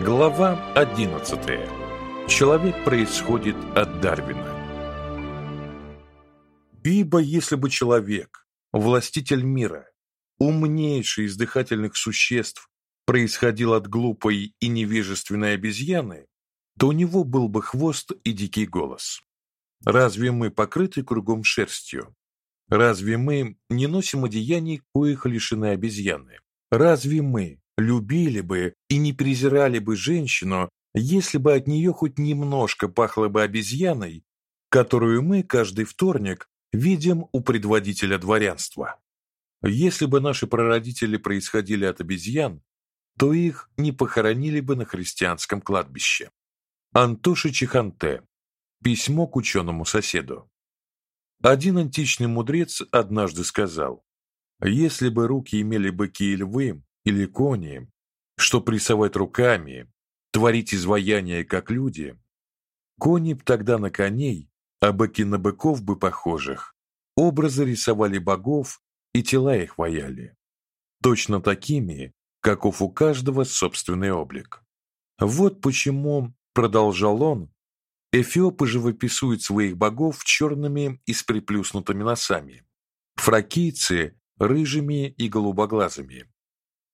Глава 11. Человек происходит от Дарвина. Ибо если бы человек, властитель мира, умнейший из дыхательных существ, происходил от глупой и невежественной обезьяны, то у него был бы хвост и дикий голос. Разве мы покрыты кругом шерстью? Разве мы не носим одеяний, коих лишены обезьяны? Разве мы любили бы и не презирали бы женщину, если бы от нее хоть немножко пахло бы обезьяной, которую мы каждый вторник видим у предводителя дворянства? Если бы наши прародители происходили от обезьян, то их не похоронили бы на христианском кладбище. Антоша Чеханте. Письмо к ученому соседу. Один античный мудрец однажды сказал: "Если бы руки имели быки и львы или кони, что прессовать руками, творить изваяния как люди, кони б тогда на коней, а быки на быков бы похожих, образы рисовали богов и тела их ваяли, точно такими, каков у каждого собственный облик. Вот почему, продолжал он, эфиопы живописуют своих богов черными и с приплюснутыми носами, фракийцы рыжими и голубоглазыми,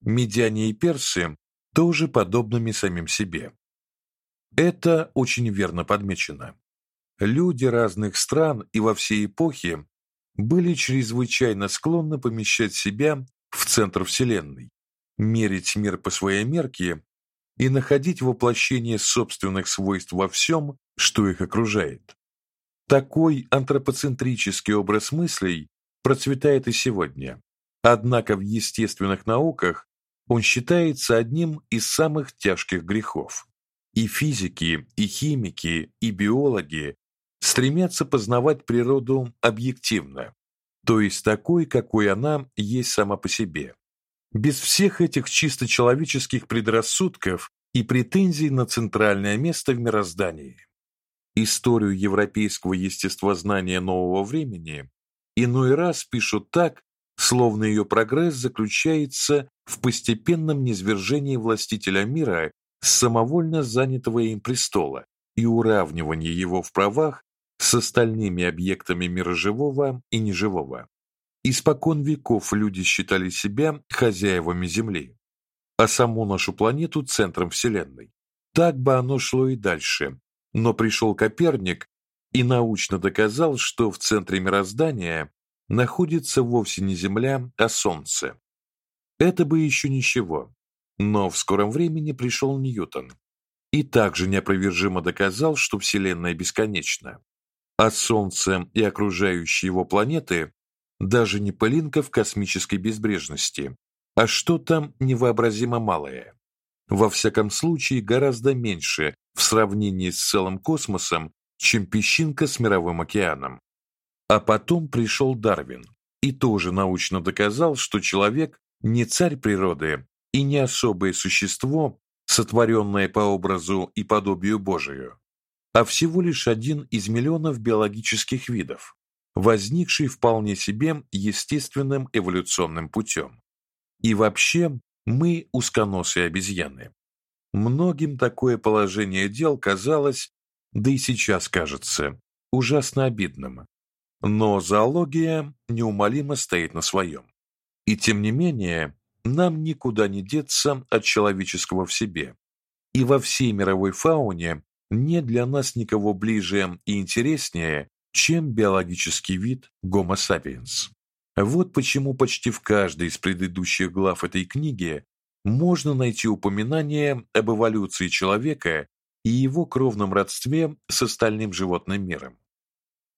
медяне и персы тоже подобными самим себе. Это очень верно подмечено. Люди разных стран и во всей эпохи были чрезвычайно склонны помещать себя в центр вселенной, мерить мир по своей мерке и находить воплощение собственных свойств во всем, что их окружает. Такой антропоцентрический образ мыслей процветает и сегодня. Однако в естественных науках он считается одним из самых тяжких грехов. И физики, и химики, и биологи стремятся познавать природу объективно, то есть такой, какой она есть сама по себе. Без всех этих чисто человеческих предрассудков и претензий на центральное место в мироздании. Историю европейского естествознания нового времени иной раз пишут так, словно ее прогресс заключается в постепенном низвержении властителя мира с самовольно занятого им престола и уравнивании его в правах с остальными объектами мира живого и неживого. Испокон веков люди считали себя хозяевами Земли, а саму нашу планету центром Вселенной. Так бы оно шло и дальше, но пришел Коперник и научно доказал, что в центре мироздания находится вовсе не Земля, а Солнце. Это бы еще ничего, но в скором времени пришел Ньютон и также неопровержимо доказал, что Вселенная бесконечна а Солнце и окружающие его планеты даже не пылинка в космической безбрежности, а что-то невообразимо малое. Во всяком случае, гораздо меньше в сравнении с целым космосом, чем песчинка с мировым океаном. А потом пришел Дарвин и тоже научно доказал, что человек не царь природы и не особое существо, сотворенное по образу и подобию Божию, а всего лишь один из миллионов биологических видов, возникший вполне себе естественным эволюционным путем. И вообще, мы узконосые обезьяны. Многим такое положение дел казалось, да и сейчас кажется, ужасно обидным. Но зоология неумолимо стоит на своем. И тем не менее, нам никуда не деться от человеческого в себе. И во всей мировой фауне нет для нас никого ближе и интереснее, чем биологический вид Homo sapiens. Вот почему почти в каждой из предыдущих глав этой книги можно найти упоминание об эволюции человека и его кровном родстве с остальным животным миром.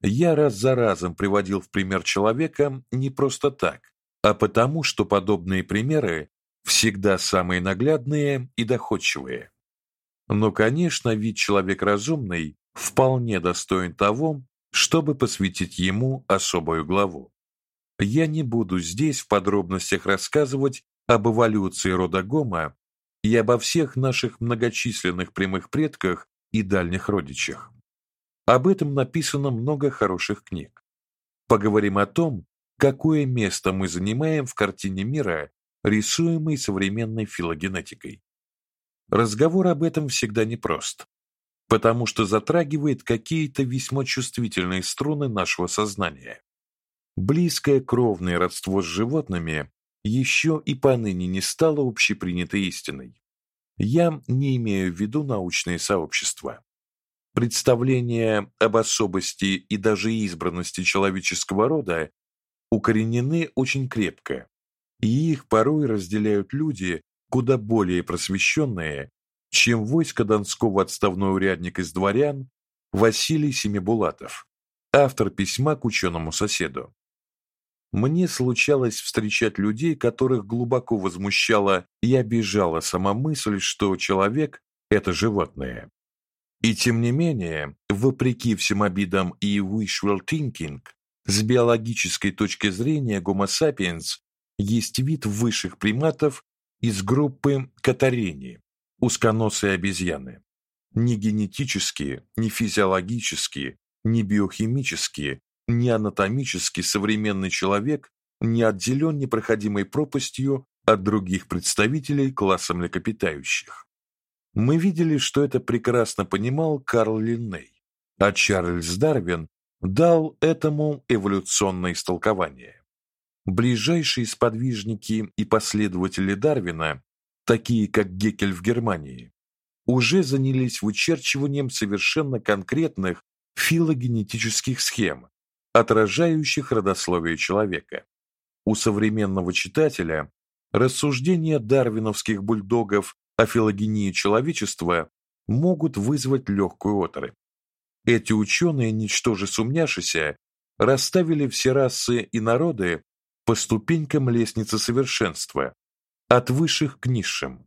Я раз за разом приводил в пример человека не просто так, а потому, что подобные примеры всегда самые наглядные и доходчивые. Но, конечно, вид человек разумный вполне достоин того, чтобы посвятить ему особую главу. Я не буду здесь в подробностях рассказывать об эволюции рода Гомо и обо всех наших многочисленных прямых предках и дальних родичах. Об этом написано много хороших книг. Поговорим о том, какое место мы занимаем в картине мира, рисуемой современной филогенетикой. разговор об этом всегда непрост, потому что затрагивает какие-то весьма чувствительные струны нашего сознания. Близкое кровное родство с животными еще и поныне не стало общепринятой истиной. Я не имею в виду научные сообщества. Представления об особости и даже избранности человеческого рода укоренены очень крепко, и их порой разделяют люди куда более просвещенные, чем войско Донского отставной урядник из дворян Василий Семибулатов, автор письма к ученому соседу. Мне случалось встречать людей, которых глубоко возмущала и обижала сама мысль, что человек это животное. И тем не менее, вопреки всем обидам и wishful thinking, с биологической точки зрения Homo sapiens есть вид высших приматов из группы Катарини, узконосые обезьяны. Ни генетически, ни физиологически, ни биохимически, ни анатомически современный человек не отделен непроходимой пропастью от других представителей класса млекопитающих. Мы видели, что это прекрасно понимал Карл Линней, а Чарльз Дарвин дал этому эволюционное истолкование. Ближайшие сподвижники и последователи Дарвина, такие как Геккель в Германии, уже занялись вычерчиванием совершенно конкретных филогенетических схем, отражающих родословие человека. У современного читателя рассуждения дарвиновских бульдогов о филогении человечества могут вызвать легкую оторопь. Эти ученые, ничтоже сумняшися, расставили все расы и народы по ступенькам лестницы совершенства, от высших к низшим,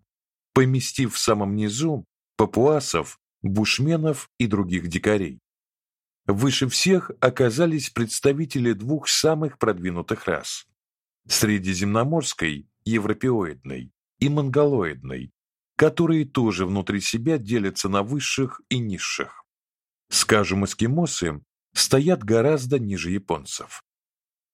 поместив в самом низу папуасов, бушменов и других дикарей. Выше всех оказались представители двух самых продвинутых рас: средиземноморской, европеоидной и монголоидной, которые тоже внутри себя делятся на высших и низших. Скажем, эскимосы стоят гораздо ниже японцев.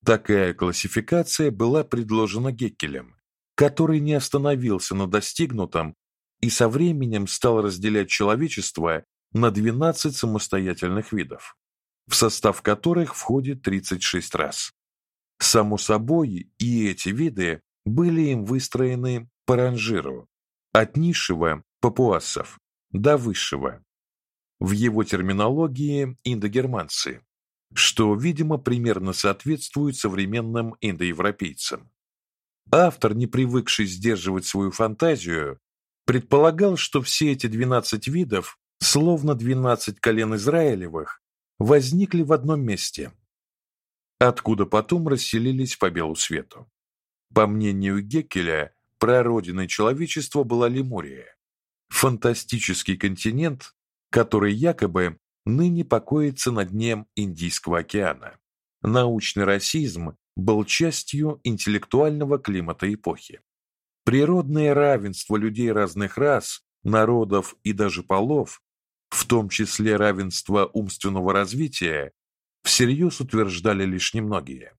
Такая классификация была предложена Геккелем, который не остановился на достигнутом и со временем стал разделять человечество на 12 самостоятельных видов, в состав которых входит 36 рас. Само собой, и эти виды были им выстроены по ранжиру, от низшего папуасов до высшего. В его терминологии индогерманцы, что, видимо, примерно соответствует современным индоевропейцам. Автор, не привыкший сдерживать свою фантазию, предполагал, что все эти 12 видов, словно 12 колен Израилевых, возникли в одном месте, откуда потом расселились по белу свету. По мнению Геккеля, прародиной человечества была Лемурия, фантастический континент, который якобы ныне покоится на дне Индийского океана. Научный расизм был частью интеллектуального климата эпохи. Природное равенство людей разных рас, народов и даже полов, в том числе равенство умственного развития, всерьез утверждали лишь немногие.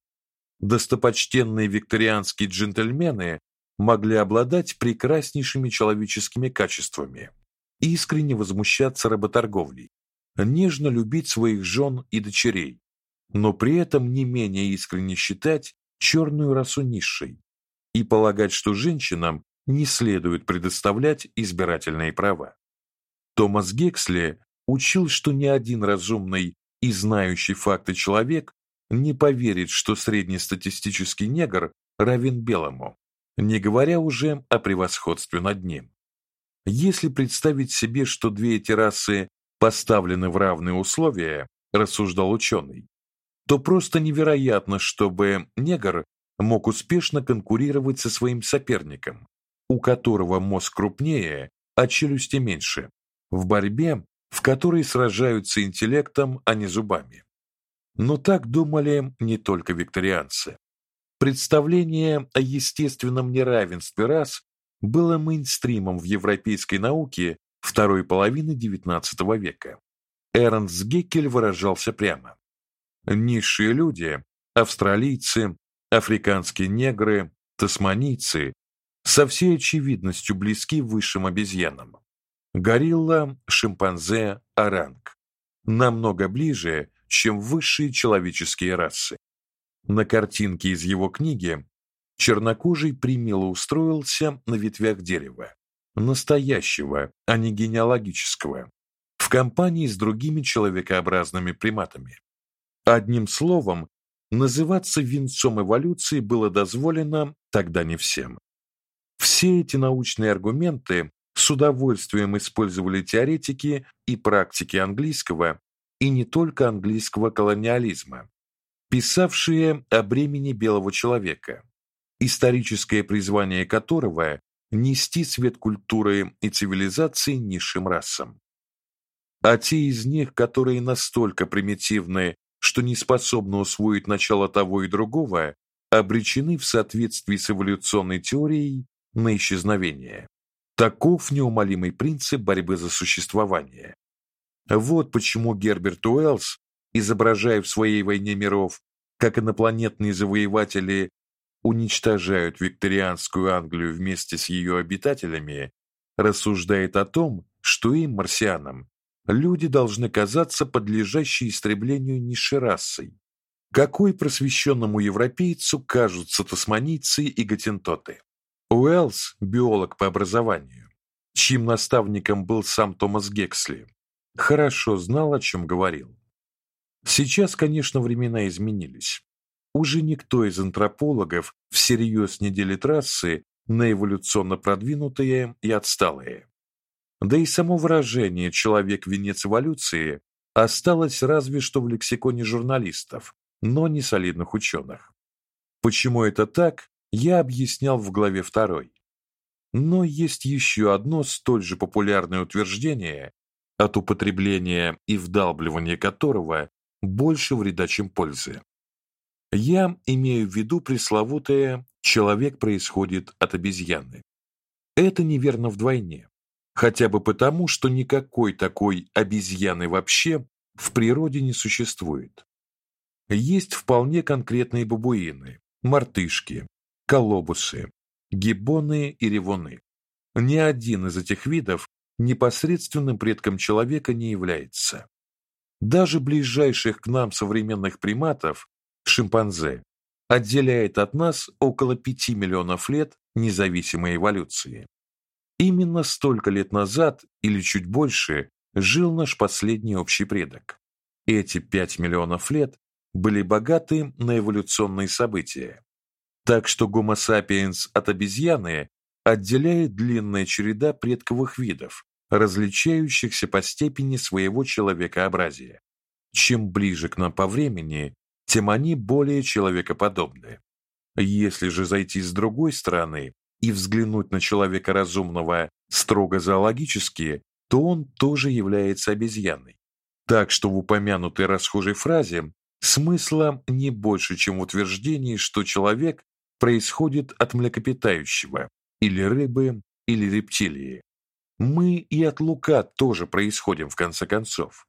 Достопочтенные викторианские джентльмены могли обладать прекраснейшими человеческими качествами, искренне возмущаться работорговлей, нежно любить своих жен и дочерей, но при этом не менее искренне считать черную расу низшей и полагать, что женщинам не следует предоставлять избирательные права. Томас Гексли учил, что ни один разумный и знающий факты человек не поверит, что среднестатистический негр равен белому, не говоря уже о превосходстве над ним. Если представить себе, что две эти расы поставлены в равные условия, рассуждал ученый, то просто невероятно, чтобы негр мог успешно конкурировать со своим соперником, у которого мозг крупнее, а челюсти меньше, в борьбе, в которой сражаются интеллектом, а не зубами. Но так думали не только викторианцы. Представление о естественном неравенстве рас было мейнстримом в европейской науке второй половины XIX века. Эрнст Геккель выражался прямо: низшие люди, австралийцы, африканские негры, тасманийцы со всей очевидностью близки высшим обезьянам. Горилла, шимпанзе, оранг намного ближе, чем высшие человеческие расы. На картинке из его книги чернокожий примило устроился на ветвях дерева, настоящего, а не генеалогического, в компании с другими человекообразными приматами. Одним словом, называться венцом эволюции было дозволено тогда не всем. Все эти научные аргументы с удовольствием использовали теоретики и практики английского и не только английского колониализма, писавшие о бремени белого человека, историческое призвание которого нести свет культуры и цивилизации низшим расам. А те из них, которые настолько примитивны, что не способны усвоить начало того и другого, обречены в соответствии с эволюционной теорией на исчезновение. Таков неумолимый принцип борьбы за существование. Вот почему Герберт Уэллс, изображая в своей войне миров, как инопланетные завоеватели уничтожают викторианскую Англию вместе с ее обитателями, рассуждает о том, что им, марсианам, люди должны казаться подлежащей истреблению низшей расой. Какой просвещенному европейцу кажутся тасманийцы и готентоты? Уэллс, биолог по образованию, чьим наставником был сам Томас Гексли, хорошо знал, о чем говорил. Сейчас, конечно, времена изменились. Уже никто из антропологов всерьез не делит расы на эволюционно продвинутые и отсталые. Да и само выражение человек венец эволюции осталось разве что в лексиконе журналистов, но не солидных ученых. Почему это так, я объяснял в главе второй. Но есть еще одно столь же популярное утверждение, от употребления и вдалбливания которого больше вреда, чем пользы. Я имею в виду пресловутое человек происходит от обезьяны. Это неверно вдвойне, хотя бы потому, что никакой такой обезьяны вообще в природе не существует. Есть вполне конкретные бабуины, мартышки, колобусы, гиббоны и ревуны. Ни один из этих видов непосредственным предком человека не является. Даже ближайших к нам современных приматов, шимпанзе, отделяет от нас около 5 миллионов лет независимой эволюции. Именно столько лет назад или чуть больше жил наш последний общий предок. Эти 5 миллионов лет были богаты на эволюционные события, так что Homo sapiens от обезьяны отделяет длинная череда предковых видов, различающихся по степени своего человекообразия. Чем ближе к нам по времени, тем они более человекоподобны. Если же зайти с другой стороны и взглянуть на человека разумного строго зоологически, то он тоже является обезьяной. Так что в упомянутой расхожей фразе смысла не больше, чем в утверждении, что человек происходит от млекопитающего, или рыбы, или рептилии. Мы и от лука тоже происходим в конце концов.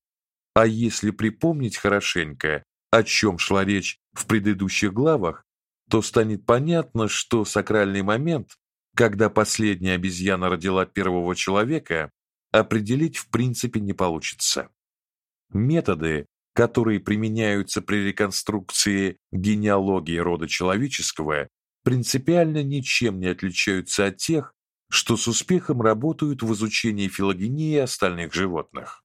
А если припомнить хорошенько, о чем шла речь в предыдущих главах, то станет понятно, что сакральный момент, когда последняя обезьяна родила первого человека, определить в принципе не получится. Методы, которые применяются при реконструкции генеалогии рода человеческого, принципиально ничем не отличаются от тех, что с успехом работают в изучении филогении остальных животных.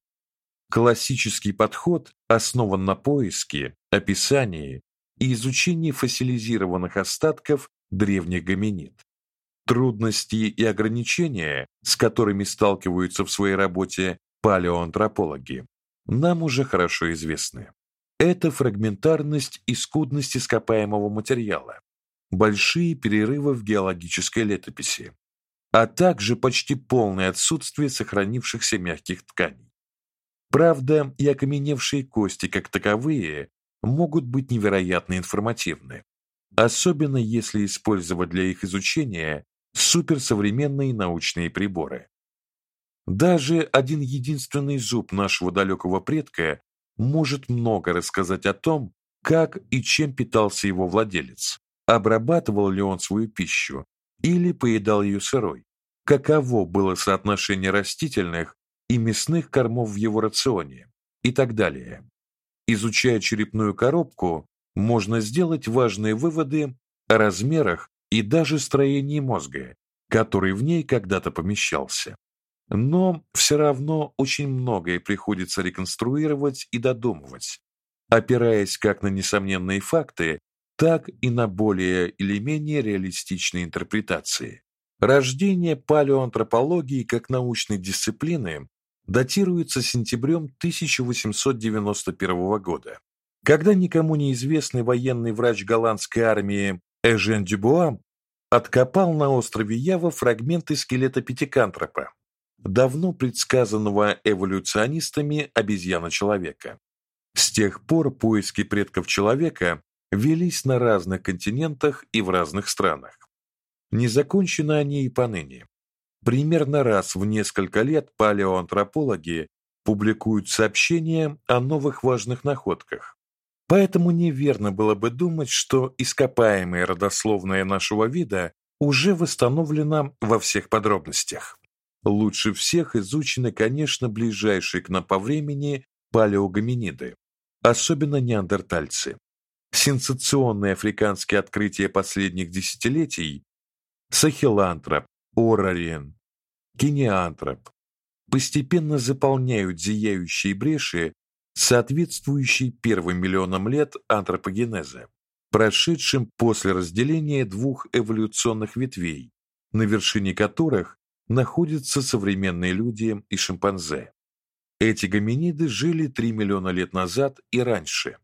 Классический подход основан на поиске, описании и изучении фасилизированных остатков древних гоминид. Трудности и ограничения, с которыми сталкиваются в своей работе палеоантропологи, нам уже хорошо известны. Это фрагментарность и скудность ископаемого материала, большие перерывы в геологической летописи, а также почти полное отсутствие сохранившихся мягких тканей. Правда, и окаменевшие кости как таковые могут быть невероятно информативны, особенно если использовать для их изучения суперсовременные научные приборы. Даже один единственный зуб нашего далекого предка может много рассказать о том, как и чем питался его владелец, обрабатывал ли он свою пищу или поедал ее сырой. Каково было соотношение растительных и мясных кормов в его рационе и так далее. Изучая черепную коробку, можно сделать важные выводы о размерах и даже строении мозга, который в ней когда-то помещался. Но все равно очень многое приходится реконструировать и додумывать, опираясь как на несомненные факты, так и на более или менее реалистичные интерпретации. Рождение палеоантропологии как научной дисциплины датируется сентябрем 1891 года, когда никому неизвестный военный врач голландской армии Эжен Дюбуа откопал на острове Ява фрагменты скелета пятикантропа, давно предсказанного эволюционистами обезьяна-человека. С тех пор поиски предков человека велись на разных континентах и в разных странах. Не закончены они и поныне. Примерно раз в несколько лет палеоантропологи публикуют сообщения о новых важных находках. Поэтому неверно было бы думать, что ископаемая родословная нашего вида уже восстановлена во всех подробностях. Лучше всех изучены, конечно, ближайшие к нам по времени палеогоминиды, особенно неандертальцы. Сенсационные африканские открытия последних десятилетий сахилантроп, орариен, кинеантроп постепенно заполняют зияющие бреши, соответствующие первым миллионам лет антропогенеза, прошедшим после разделения двух эволюционных ветвей, на вершине которых находятся современные люди и шимпанзе. Эти гоминиды жили 3 миллиона лет назад и раньше,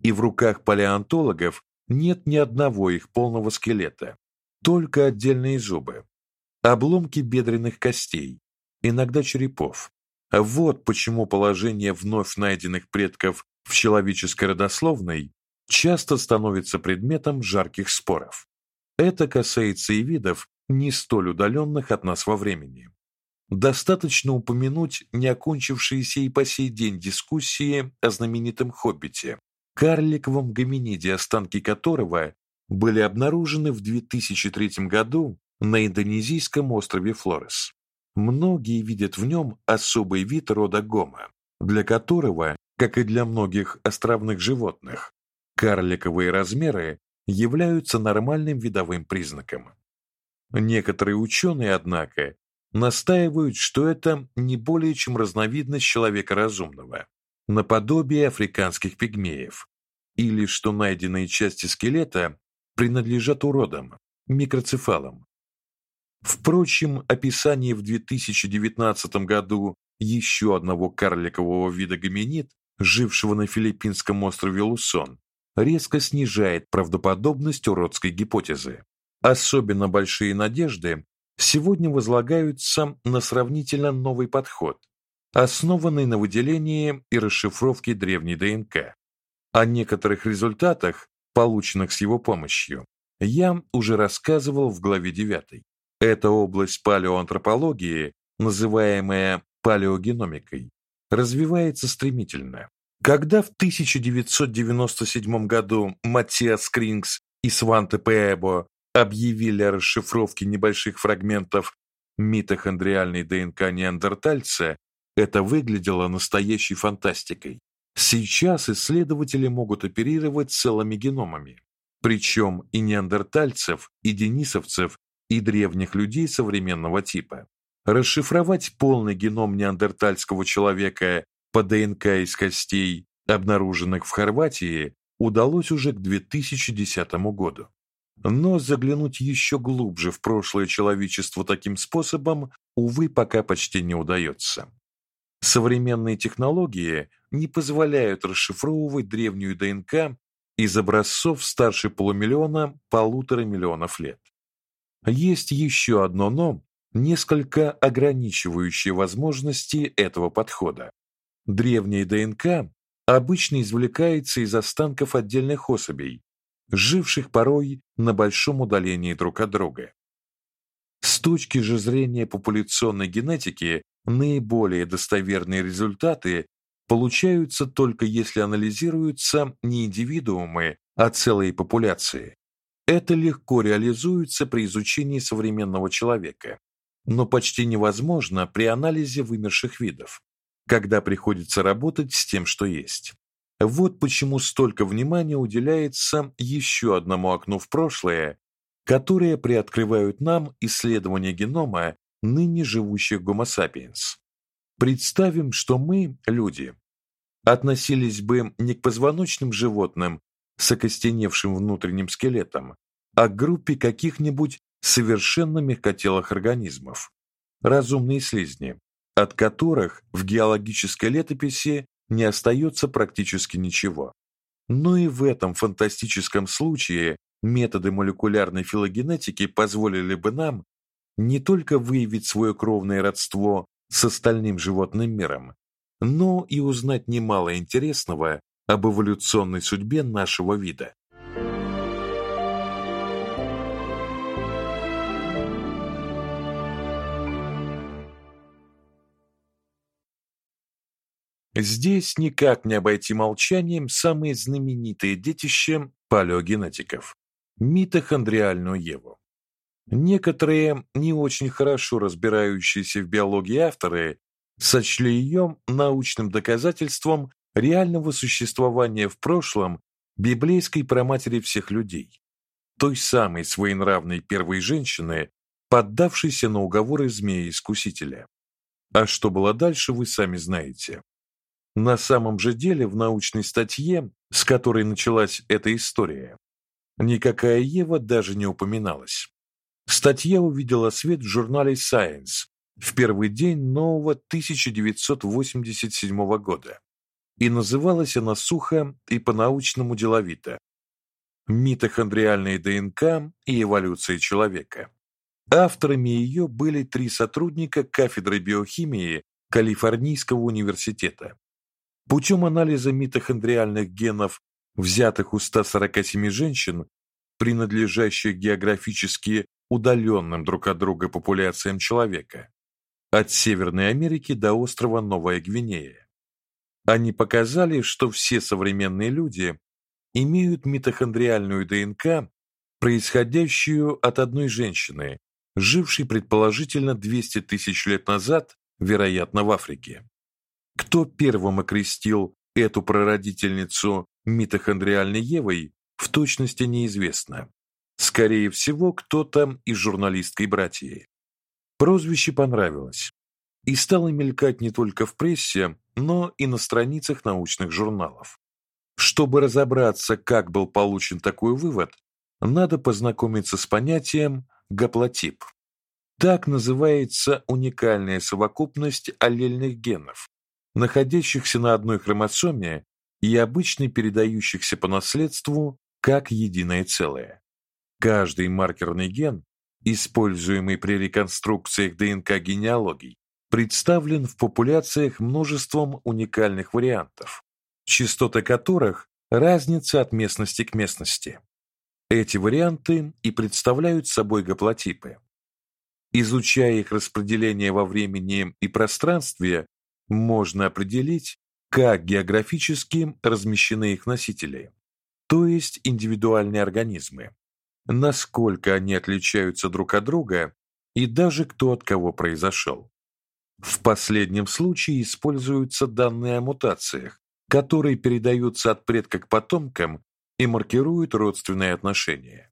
и в руках палеонтологов нет ни одного их полного скелета, только отдельные зубы, обломки бедренных костей, иногда черепов. Вот почему положение вновь найденных предков в человеческой родословной часто становится предметом жарких споров. Это касается и видов, не столь удаленных от нас во времени. Достаточно упомянуть не окончившиеся и по сей день дискуссии о знаменитом хоббите, карликовом гоминиде, останки которого были обнаружены в 2003 году на индонезийском острове Флорес. Многие видят в нем особый вид рода гома, для которого, как и для многих островных животных, карликовые размеры являются нормальным видовым признаком. Некоторые ученые, однако, настаивают, что это не более чем разновидность человека разумного, наподобие африканских пигмеев, или что найденные части скелета принадлежат уродам, микроцефалам. Впрочем, описание в 2019 году еще одного карликового вида гоминид, жившего на филиппинском острове Лусон, резко снижает правдоподобность уродской гипотезы. Особенно большие надежды сегодня возлагаются на сравнительно новый подход, основанный на выделении и расшифровке древней ДНК. О некоторых результатах, полученных с его помощью, я уже рассказывал в главе 9. Эта область палеоантропологии, называемая палеогеномикой, развивается стремительно. Когда в 1997 году Матиас Крингс и Сванте Пэбо объявили о расшифровке небольших фрагментов митохондриальной ДНК неандертальца, это выглядело настоящей фантастикой. Сейчас исследователи могут оперировать целыми геномами, причем и неандертальцев, и денисовцев, и древних людей современного типа. Расшифровать полный геном неандертальского человека по ДНК из костей, обнаруженных в Хорватии, удалось уже к 2010 году. Но заглянуть еще глубже в прошлое человечества таким способом, увы, пока почти не удается. Современные технологии не позволяют расшифровывать древнюю ДНК из образцов старше полумиллиона полутора миллионов лет. Есть еще одно но, несколько ограничивающее возможности этого подхода. Древняя ДНК обычно извлекается из останков отдельных особей, живших порой на большом удалении друг от друга. С точки же зрения популяционной генетики, наиболее достоверные результаты получаются только если анализируются не индивидуумы, а целые популяции. Это легко реализуется при изучении современного человека, но почти невозможно при анализе вымерших видов, когда приходится работать с тем, что есть. Вот почему столько внимания уделяется еще одному окну в прошлое, которое приоткрывают нам исследования генома ныне живущих Homo sapiens. Представим, что мы, люди, относились бы не к позвоночным животным с окостеневшим внутренним скелетом, а группе каких-нибудь совершенно мягкотелых организмов, разумные слизни, от которых в геологической летописи не остается практически ничего. Но и в этом фантастическом случае методы молекулярной филогенетики позволили бы нам не только выявить свое кровное родство с остальным животным миром, но и узнать немало интересного об эволюционной судьбе нашего вида. Здесь никак не обойти молчанием самые знаменитые детище палеогенетиков митохондриальную Еву. Некоторые не очень хорошо разбирающиеся в биологии авторы сочли ее научным доказательством реального существования в прошлом библейской праматери всех людей, той самой своенравной первой женщины, поддавшейся на уговоры змея-искусителя. А что было дальше, вы сами знаете. На самом же деле в научной статье, с которой началась эта история, никакая Ева даже не упоминалась. Статья увидела свет в журнале Science в первый день нового 1987 года. И называлась она сухо и по-научному деловито «Митохондриальная ДНК и эволюция человека». Авторами ее были три сотрудника кафедры биохимии Калифорнийского университета. Путем анализа митохондриальных генов, взятых у 147 женщин, принадлежащих географически удаленным друг от друга популяциям человека, от Северной Америки до острова Новая Гвинея. Они показали, что все современные люди имеют митохондриальную ДНК, происходящую от одной женщины, жившей предположительно 200 тысяч лет назад, вероятно, в Африке. Кто первым окрестил эту прародительницу митохондриальной Евой, в точности неизвестно. Скорее всего, кто-то из журналистской братьи. Прозвище понравилось и стало мелькать не только в прессе, но и на страницах научных журналов. Чтобы разобраться, как был получен такой вывод, надо познакомиться с понятием гаплотип. Так называется уникальная совокупность аллельных генов, находящихся на одной хромосоме и обычно передающихся по наследству как единое целое. Каждый маркерный ген, используемый при реконструкциях ДНК генеалогий, представлен в популяциях множеством уникальных вариантов, частоты которых разнятся от местности к местности. Эти варианты и представляют собой гаплотипы. Изучая их распределение во времени и пространстве, можно определить, как географически размещены их носители, то есть индивидуальные организмы, насколько они отличаются друг от друга и даже кто от кого произошел. В последнем случае используются данные о мутациях, которые передаются от предка к потомкам и маркируют родственные отношения.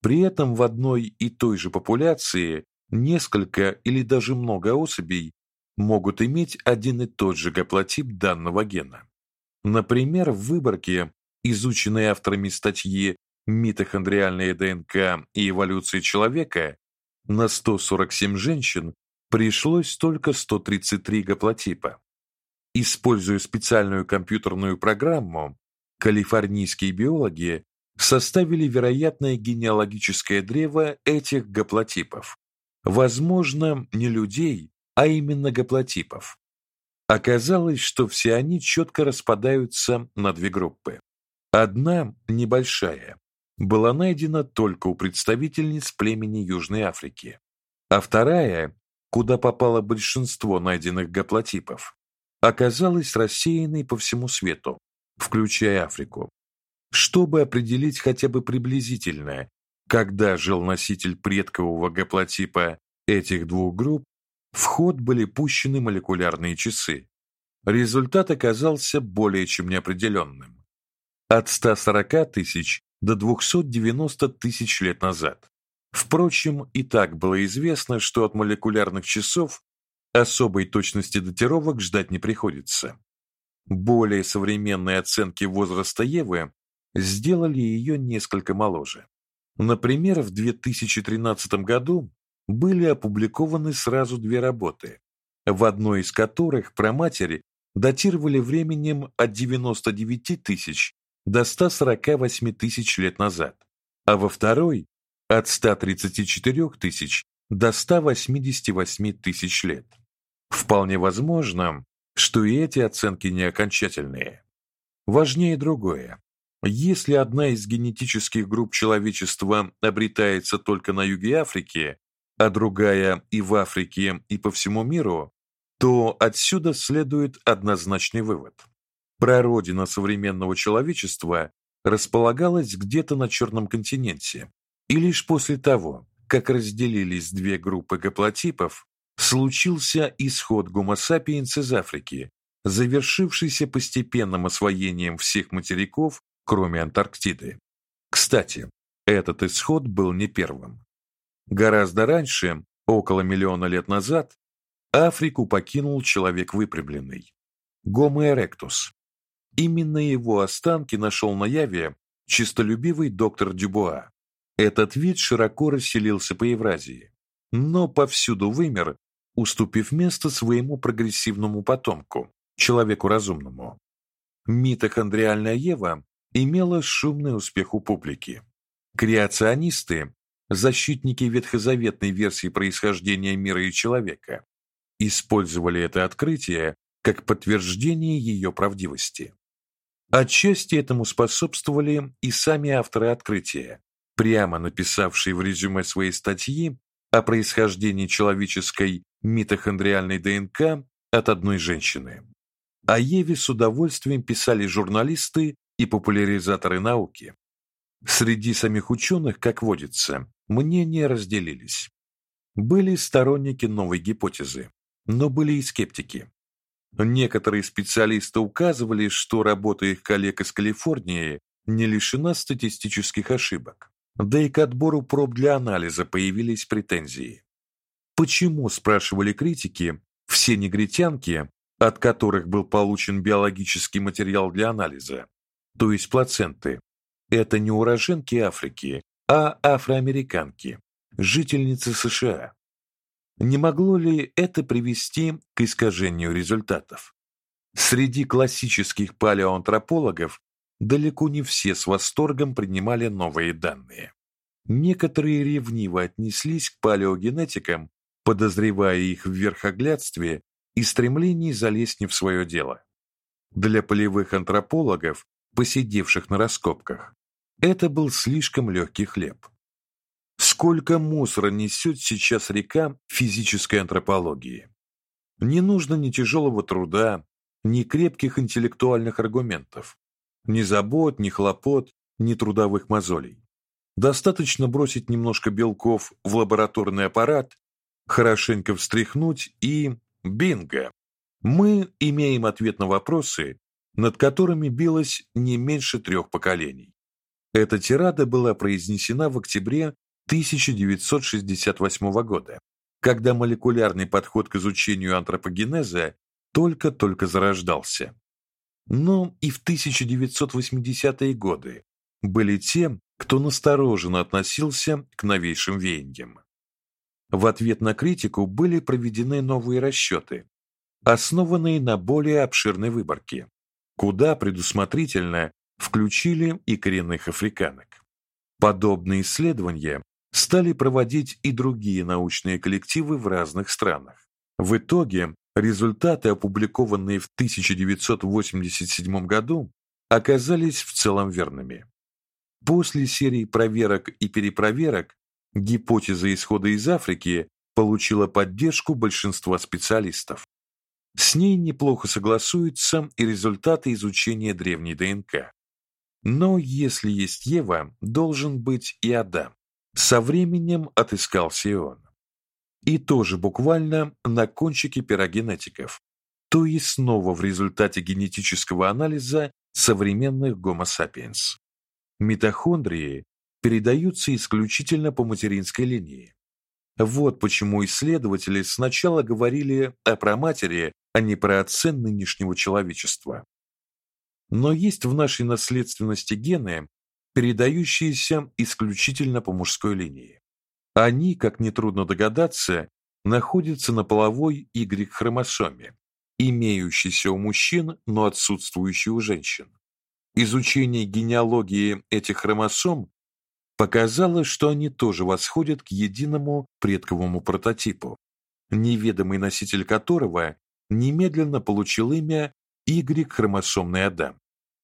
При этом в одной и той же популяции несколько или даже много особей могут иметь один и тот же гаплотип данного гена. Например, в выборке, изученной авторами статьи «Митохондриальная ДНК и эволюция человека», на 147 женщин пришлось только 133 гаплотипа. Используя специальную компьютерную программу, калифорнийские биологи составили вероятное генеалогическое древо этих гаплотипов. Возможно, не людей, а именно гаплотипов. Оказалось, что все они четко распадаются на две группы. Одна, небольшая, была найдена только у представительниц племени Южной Африки, а вторая, куда попало большинство найденных гаплотипов, оказалась рассеянной по всему свету, включая Африку. чтобы определить хотя бы приблизительно, когда жил носитель предкового гаплотипа этих двух групп, в ход были пущены молекулярные часы. Результат оказался более чем неопределенным. От 140 тысяч до 290 тысяч лет назад. Впрочем, и так было известно, что от молекулярных часов особой точности датировок ждать не приходится. Более современные оценки возраста Евы сделали ее несколько моложе. Например, в 2013 году были опубликованы сразу две работы, в одной из которых праматери датировали временем от 99 тысяч до 148 тысяч лет назад, а во второй от 134 тысяч до 188 тысяч лет. Вполне возможно, что и эти оценки не окончательные. Важнее другое. Если одна из генетических групп человечества обретается только на юге Африки, а другая и в Африке, и по всему миру, то отсюда следует однозначный вывод. Прародина современного человечества располагалась где-то на Черном континенте, и лишь после того, как разделились две группы гаплотипов, случился исход Homo из Африки, завершившийся постепенным освоением всех материков, кроме Антарктиды. Кстати, этот исход был не первым. Гораздо раньше, около миллиона лет назад, Африку покинул человек выпрямленный Homo erectus. Именно его останки нашел на Яве чистолюбивый доктор Дюбуа. Этот вид широко расселился по Евразии, но повсюду вымер, уступив место своему прогрессивному потомку, человеку разумному. Митохондриальная Ева имела шумный успех у публики. Креационисты, защитники ветхозаветной версии происхождения мира и человека, использовали это открытие как подтверждение ее правдивости. Отчасти этому способствовали и сами авторы открытия, прямо написавшие в резюме своей статьи о происхождении человеческой митохондриальной ДНК от одной женщины. О Еве с удовольствием писали журналисты и популяризаторы науки. Среди самих ученых, как водится, мнения разделились. Были сторонники новой гипотезы, но были и скептики. Некоторые специалисты указывали, что работа их коллег из Калифорнии не лишена статистических ошибок. Да и к отбору проб для анализа появились претензии. Почему, спрашивали критики, все негритянки, от которых был получен биологический материал для анализа, то есть плаценты, это не уроженки Африки, а афроамериканки, жительницы США? Не могло ли это привести к искажению результатов? Среди классических палеоантропологов далеко не все с восторгом принимали новые данные. Некоторые ревниво отнеслись к палеогенетикам, подозревая их в верхоглядстве и стремлении залезть не в свое дело. Для полевых антропологов, посидевших на раскопках, это был слишком легкий хлеб. Сколько мусора несет сейчас река физической антропологии. Не нужно ни тяжелого труда, ни крепких интеллектуальных аргументов, ни забот, ни хлопот, ни трудовых мозолей. Достаточно бросить немножко белков в лабораторный аппарат, хорошенько встряхнуть и бинго. Мы имеем ответ на вопросы, над которыми билось не меньше трех поколений. Эта тирада была произнесена в октябре 1968 года, когда молекулярный подход к изучению антропогенеза только-только зарождался. Но и в 1980-е годы были те, кто настороженно относился к новейшим веяниям. В ответ на критику были проведены новые расчеты, основанные на более обширной выборке, куда предусмотрительно включили и коренных африканок. Подобные исследования стали проводить и другие научные коллективы в разных странах. В итоге результаты, опубликованные в 1987 году, оказались в целом верными. После серии проверок и перепроверок гипотеза исхода из Африки получила поддержку большинства специалистов. С ней неплохо согласуются и результаты изучения древней ДНК. Но если есть Ева, должен быть и Адам. Со временем отыскался и он. И тоже буквально на кончике пера генетиков. То есть снова в результате генетического анализа современных Homo sapiens. Митохондрии передаются исключительно по материнской линии. Вот почему исследователи сначала говорили о праматери, а не про отца нынешнего человечества. Но есть в нашей наследственности гены, передающиеся исключительно по мужской линии. Они, как не трудно догадаться, находятся на половой Y-хромосоме, имеющейся у мужчин, но отсутствующей у женщин. Изучение генеалогии этих хромосом показало, что они тоже восходят к единому предковому прототипу, неведомый носитель которого немедленно получил имя Y-хромосомный Адам.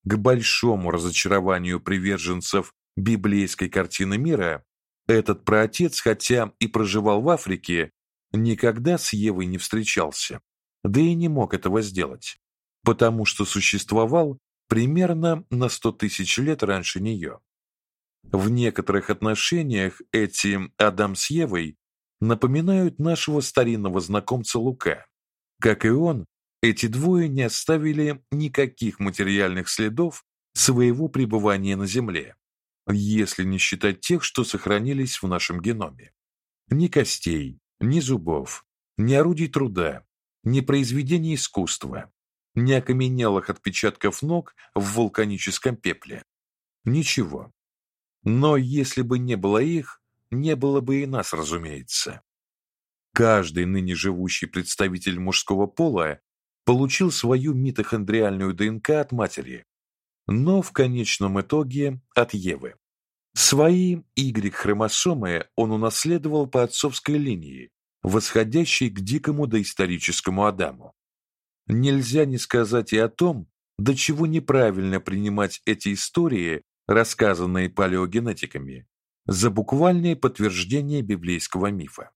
К большому разочарованию приверженцев библейской картины мира, этот праотец, хотя и проживал в Африке, никогда с Евой не встречался, да и не мог этого сделать, потому что существовал примерно на сто тысяч лет раньше нее. В некоторых отношениях эти Адам с Евой напоминают нашего старинного знакомца Лука. Как и он, эти двое не оставили никаких материальных следов своего пребывания на земле, если не считать тех, что сохранились в нашем геноме. Ни костей, ни зубов, ни орудий труда, ни произведений искусства, ни окаменелых отпечатков ног в вулканическом пепле. Ничего. Но если бы не было их, не было бы и нас, разумеется. Каждый ныне живущий представитель мужского пола получил свою митохондриальную ДНК от матери, но в конечном итоге от Евы. Свои Y-хромосомы он унаследовал по отцовской линии, восходящей к дикому доисторическому Адаму. Нельзя не сказать и о том, до чего неправильно принимать эти истории, рассказанные палеогенетиками, за буквальное подтверждение библейского мифа.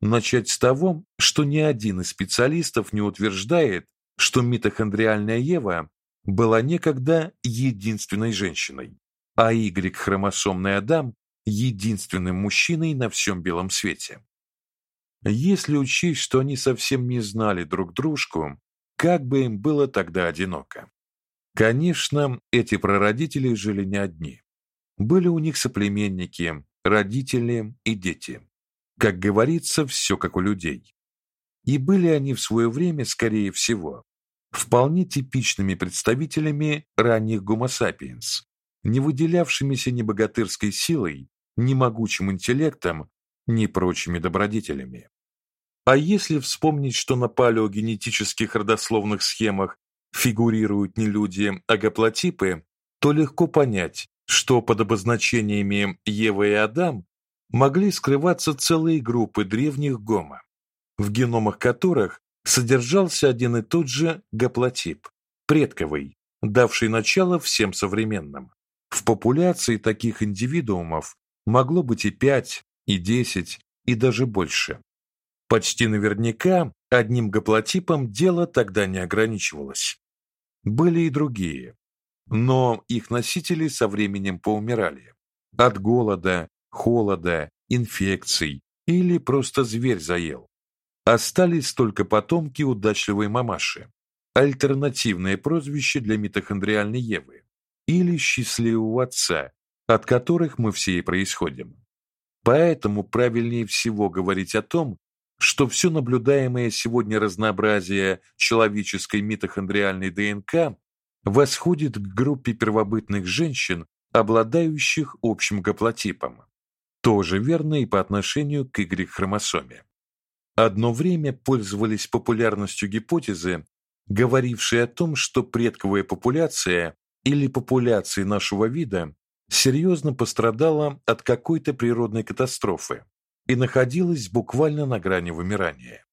Начать с того, что ни один из специалистов не утверждает, что митохондриальная Ева была некогда единственной женщиной, а Y-хромосомный Адам единственным мужчиной на всем белом свете. Если учесть, что они совсем не знали друг дружку, как бы им было тогда одиноко. Конечно, эти прародители жили не одни. Были у них соплеменники, родители и дети. Как говорится, все как у людей. И были они в свое время, скорее всего, вполне типичными представителями ранних Homo sapiens, не выделявшимися ни богатырской силой, ни могучим интеллектом, ни прочими добродетелями. А если вспомнить, что на палеогенетических родословных схемах фигурируют не люди, а гаплотипы, то легко понять, что под обозначениями Ева и Адам могли скрываться целые группы древних гомо, в геномах которых содержался один и тот же гаплотип, предковый, давший начало всем современным. В популяции таких индивидуумов могло быть и пять, и десять, и даже больше. Почти наверняка одним гаплотипом дело тогда не ограничивалось. Были и другие, но их носители со временем поумирали от голода, холода, инфекций или просто зверь заел. Остались только потомки удачливой мамаши, альтернативное прозвище для митохондриальной Евы, или счастливого отца, от которых мы все и происходим. Поэтому правильнее всего говорить о том, что все наблюдаемое сегодня разнообразие человеческой митохондриальной ДНК восходит к группе первобытных женщин, обладающих общим гаплотипом. Тоже верно и по отношению к Y-хромосоме. Одно время пользовались популярностью гипотезы, говорившие о том, что предковая популяция или популяции нашего вида серьезно пострадала от какой-то природной катастрофы и находилась буквально на грани вымирания.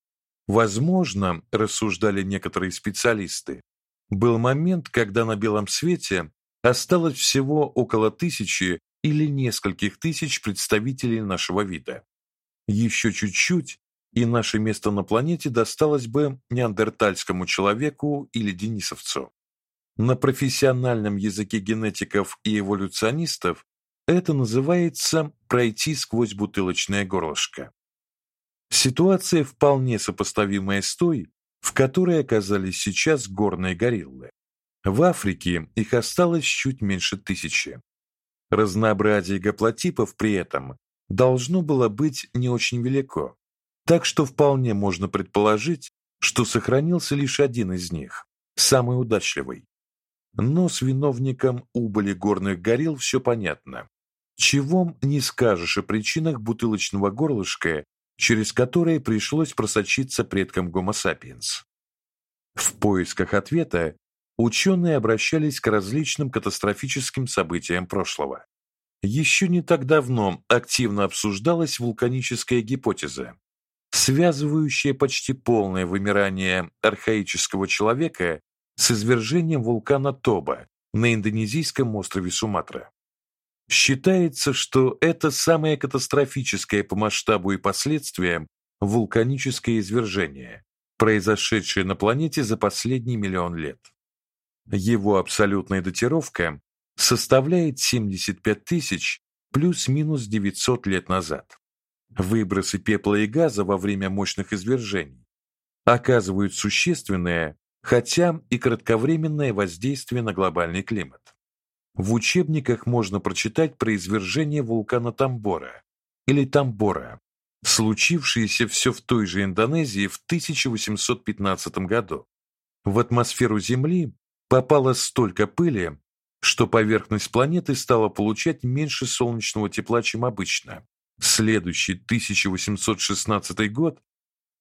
Возможно, рассуждали некоторые специалисты, был момент, когда на белом свете осталось всего около тысячи или нескольких тысяч представителей нашего вида. Еще чуть-чуть, и наше место на планете досталось бы неандертальскому человеку или денисовцу. На профессиональном языке генетиков и эволюционистов это называется пройти сквозь бутылочное горлышко. Ситуация вполне сопоставимая с той, в которой оказались сейчас горные гориллы. В Африке их осталось чуть меньше тысячи. Разнообразие гаплотипов при этом должно было быть не очень велико, так что вполне можно предположить, что сохранился лишь один из них, самый удачливый. Но с виновником убыли горных горилл все понятно. Чего не скажешь о причинах бутылочного горлышка, через которое пришлось просочиться предкам Homo sapiens. В поисках ответа ученые обращались к различным катастрофическим событиям прошлого. Еще не так давно активно обсуждалась вулканическая гипотеза, связывающая почти полное вымирание архаического человека с извержением вулкана Тоба на индонезийском острове Суматра. Считается, что это самое катастрофическое по масштабу и последствиям вулканическое извержение, произошедшее на планете за последний миллион лет. Его абсолютная датировка составляет 75 тысяч плюс-минус 900 лет назад. Выбросы пепла и газа во время мощных извержений оказывают существенное, хотя и кратковременное воздействие на глобальный климат. В учебниках можно прочитать про извержение вулкана Тамбора или Тамбора, случившееся все в той же Индонезии в 1815 году. В атмосферу Земли попало столько пыли, что поверхность планеты стала получать меньше солнечного тепла, чем обычно. Следующий 1816 год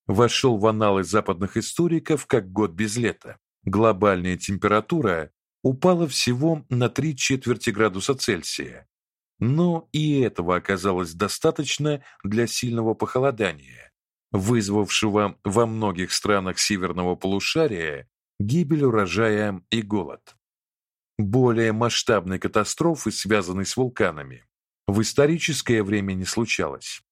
вошел в анналы западных историков как год без лета. Глобальная температура упала всего на три четверти градуса Цельсия. Но и этого оказалось достаточно для сильного похолодания, вызвавшего во многих странах северного полушария гибель урожая и голод. Более масштабной катастрофы, связанной с вулканами, в историческое время не случалось.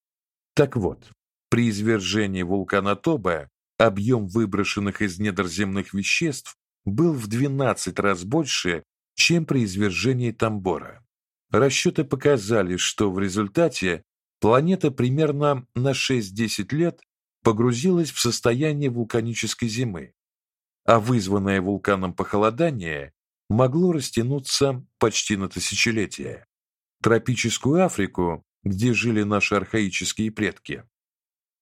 Так вот, при извержении вулкана Тоба объем выброшенных из недр земных веществ был в 12 раз больше, чем при извержении Тамбора. Расчеты показали, что в результате планета примерно на 6-10 лет погрузилась в состояние вулканической зимы, а вызванное вулканом похолодание могло растянуться почти на тысячелетия. Тропическую Африку, где жили наши архаические предки,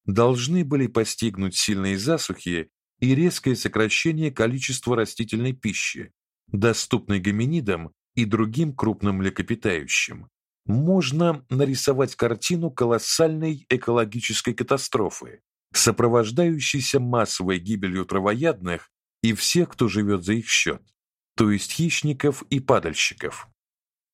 должны были постигнуть сильные засухи и резкое сокращение количества растительной пищи, доступной гоминидам и другим крупным млекопитающим. Можно нарисовать картину колоссальной экологической катастрофы, сопровождающейся массовой гибелью травоядных и всех, кто живет за их счет, то есть хищников и падальщиков.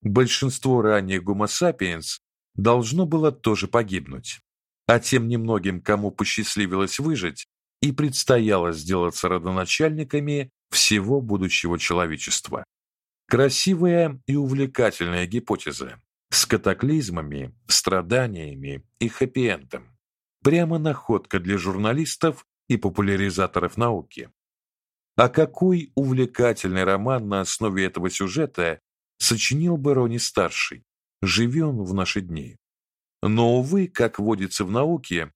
Большинство ранних Homo sapiens должно было тоже погибнуть. А тем немногим, кому посчастливилось выжить, и предстояло сделаться родоначальниками всего будущего человечества. Красивая и увлекательная гипотеза с катаклизмами, страданиями и хэппи-эндом. Прямо находка для журналистов и популяризаторов науки. А какой увлекательный роман на основе этого сюжета сочинил бы Рони старший, живи в наши дни. Но увы, как водится в науке,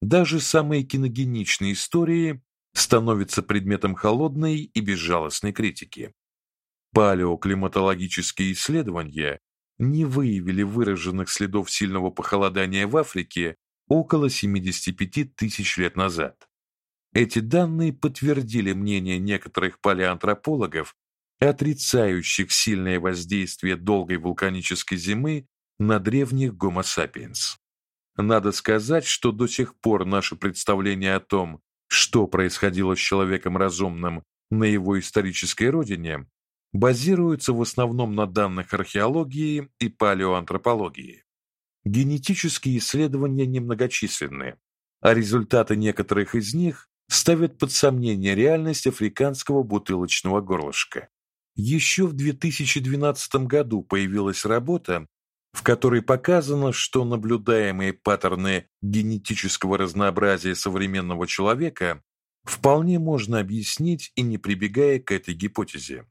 даже самые киногеничные истории становятся предметом холодной и безжалостной критики. Палеоклиматологические исследования не выявили выраженных следов сильного похолодания в Африке около 75 тысяч лет назад. Эти данные подтвердили мнение некоторых палеоантропологов, отрицающих сильное воздействие долгой вулканической зимы на древних Homo sapiens. Надо сказать, что до сих пор наше представление о том, что происходило с человеком разумным на его исторической родине, базируется в основном на данных археологии и палеоантропологии. Генетические исследования немногочисленны, а результаты некоторых из них ставят под сомнение реальность африканского бутылочного горлышка. Еще в 2012 году появилась работа, в которой показано, что наблюдаемые паттерны генетического разнообразия современного человека вполне можно объяснить и не прибегая к этой гипотезе.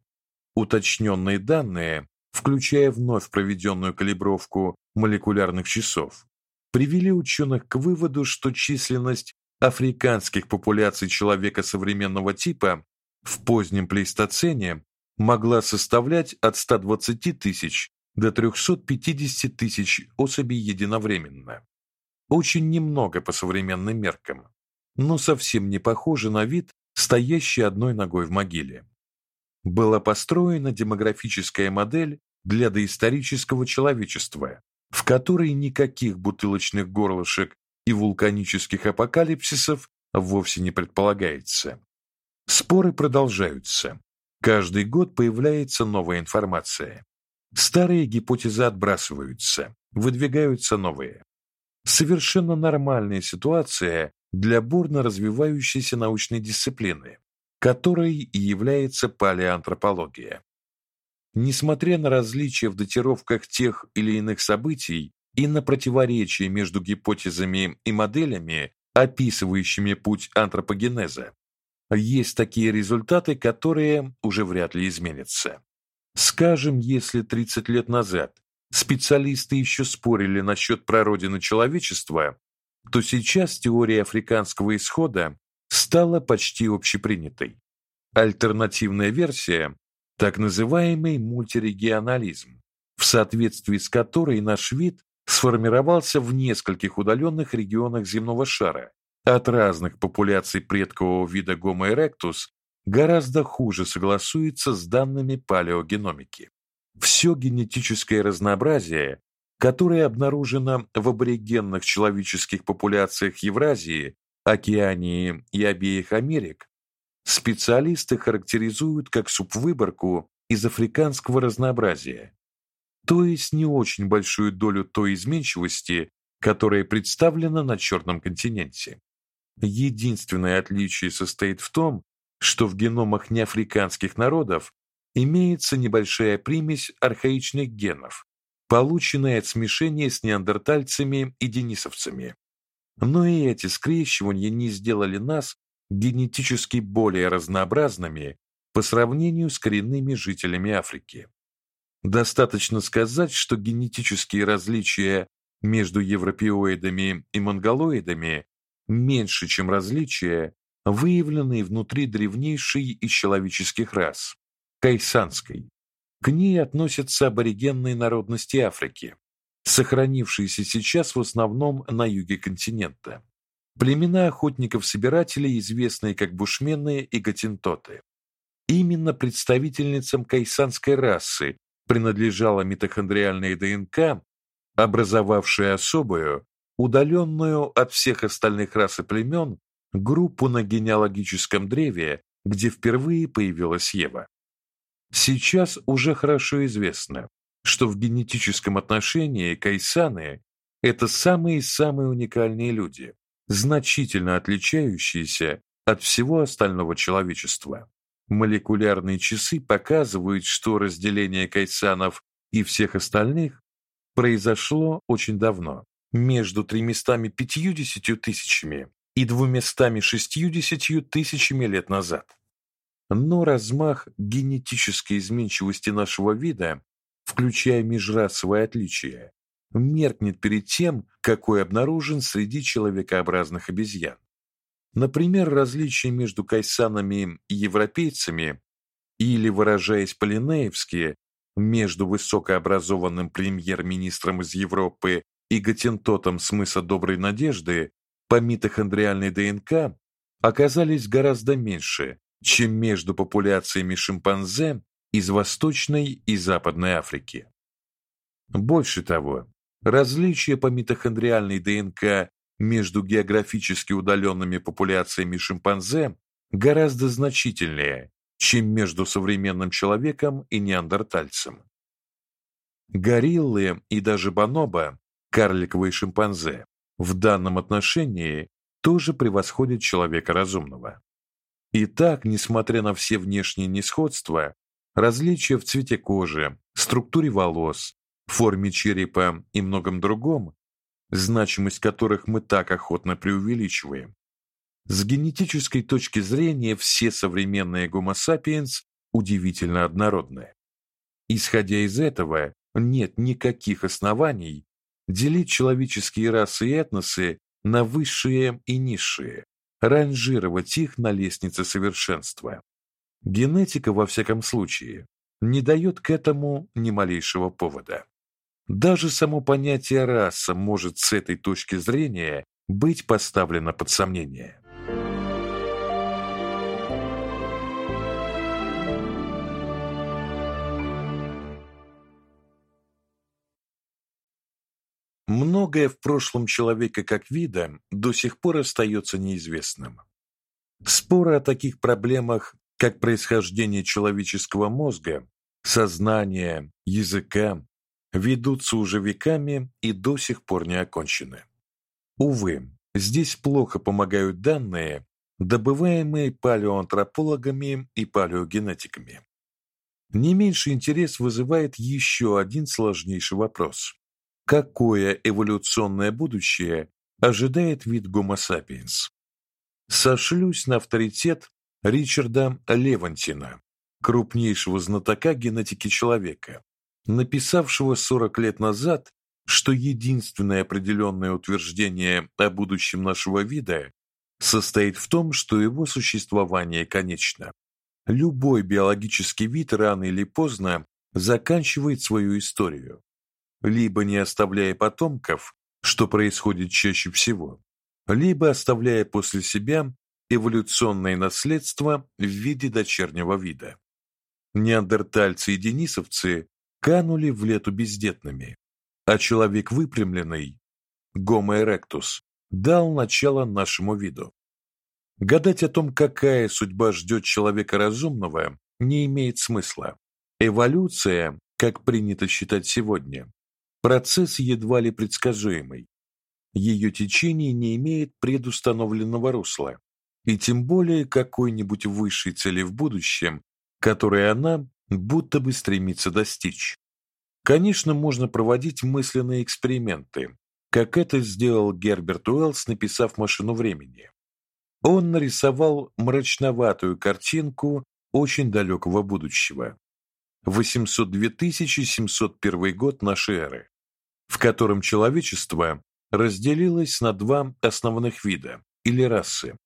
уточненные данные, включая вновь проведенную калибровку молекулярных часов, привели ученых к выводу, что численность африканских популяций человека современного типа в позднем плейстоцене могла составлять от 120 тысяч до 350 тысяч особей единовременно. Очень немного по современным меркам, но совсем не похоже на вид, стоящий одной ногой в могиле. Была построена демографическая модель для доисторического человечества, в которой никаких бутылочных горлышек и вулканических апокалипсисов вовсе не предполагается. Споры продолжаются. Каждый год появляется новая информация. Старые гипотезы отбрасываются, выдвигаются новые. Совершенно нормальная ситуация для бурно развивающейся научной дисциплины, которой и является палеоантропология. Несмотря на различия в датировках тех или иных событий и на противоречия между гипотезами и моделями, описывающими путь антропогенеза, есть такие результаты, которые уже вряд ли изменятся. Скажем, если 30 лет назад специалисты еще спорили насчет прародины человечества, то сейчас теория африканского исхода стала почти общепринятой. Альтернативная версия так называемый мультирегионализм, в соответствии с которой наш вид сформировался в нескольких удаленных регионах земного шара от разных популяций предкового вида Homo erectus, гораздо хуже согласуется с данными палеогеномики. Все генетическое разнообразие, которое обнаружено в аборигенных человеческих популяциях Евразии, Океании и обеих Америк, специалисты характеризуют как субвыборку из африканского разнообразия, то есть не очень большую долю той изменчивости, которая представлена на черном континенте. Единственное отличие состоит в том, что в геномах неафриканских народов имеется небольшая примесь архаичных генов, полученная от смешения с неандертальцами и денисовцами. Но и эти скрещивания не сделали нас генетически более разнообразными по сравнению с коренными жителями Африки. Достаточно сказать, что генетические различия между европеоидами и монголоидами меньше, чем различия, выявленные внутри древнейшей из человеческих рас кайсанской. К ней относятся аборигенные народности Африки, сохранившиеся сейчас в основном на юге континента. Племена охотников-собирателей, известные как бушмены и гатинтоты. Именно представительницам кайсанской расы принадлежала митохондриальная ДНК, образовавшая особую, удаленную от всех остальных рас и племен, группу на генеалогическом древе, где впервые появилась Ева. Сейчас уже хорошо известно, что в генетическом отношении кайсаны это самые-самые уникальные люди, значительно отличающиеся от всего остального человечества. Молекулярные часы показывают, что разделение кайсанов и всех остальных произошло очень давно, между 350 тысячами и 260 тысячами лет назад. Но размах генетической изменчивости нашего вида, включая межрасовые отличия, меркнет перед тем, какой обнаружен среди человекообразных обезьян. Например, различия между кайсанами и европейцами или, выражаясь по-линеевски, между высокообразованным премьер-министром из Европы и гатентотом с мыса Доброй Надежды по митохондриальной ДНК оказались гораздо меньше, чем между популяциями шимпанзе из Восточной и Западной Африки. Больше того, Различия по митохондриальной ДНК между географически удаленными популяциями шимпанзе гораздо значительнее, чем между современным человеком и неандертальцем. Гориллы и даже бонобо, карликовые шимпанзе, в данном отношении тоже превосходят человека разумного. Итак, несмотря на все внешние несходства, различия в цвете кожи, структуре волос, форме черепа и многом другом, значимость которых мы так охотно преувеличиваем. С генетической точки зрения все современные Homo sapiens удивительно однородны. Исходя из этого, нет никаких оснований делить человеческие расы и этносы на высшие и низшие, ранжировать их на лестнице совершенства. Генетика во всяком случае не дает к этому ни малейшего повода. Даже само понятие раса может с этой точки зрения быть поставлено под сомнение. Многое в прошлом человека как вида до сих пор остается неизвестным. Споры о таких проблемах, как происхождение человеческого мозга, сознания, языка, ведутся уже веками и до сих пор не окончены. Увы, здесь плохо помогают данные, добываемые палеоантропологами и палеогенетиками. Не меньший интерес вызывает еще один сложнейший вопрос какое эволюционное будущее ожидает вид Homo sapiens. Сошлюсь на авторитет Ричарда Левантина, крупнейшего знатока генетики человека, написавшего 40 лет назад, что единственное определенное утверждение о будущем нашего вида состоит в том, что его существование конечно. Любой биологический вид рано или поздно заканчивает свою историю либо не оставляя потомков, что происходит чаще всего, либо оставляя после себя эволюционное наследство в виде дочернего вида. Неандертальцы и денисовцы канули в лету бездетными, а человек выпрямленный, Homo erectus, дал начало нашему виду. Гадать о том, какая судьба ждет человека разумного, не имеет смысла. Эволюция, как принято считать сегодня, Процесс едва ли предсказуемый. Ее течение не имеет предустановленного русла, и тем более какой-нибудь высшей цели в будущем, которой она будто бы стремится достичь. Конечно, можно проводить мысленные эксперименты, как это сделал Герберт Уэллс, написав Машину времени. Он нарисовал мрачноватую картинку очень далекого будущего. 802 701 год нашей эры в котором человечество разделилось на два основных вида или расы: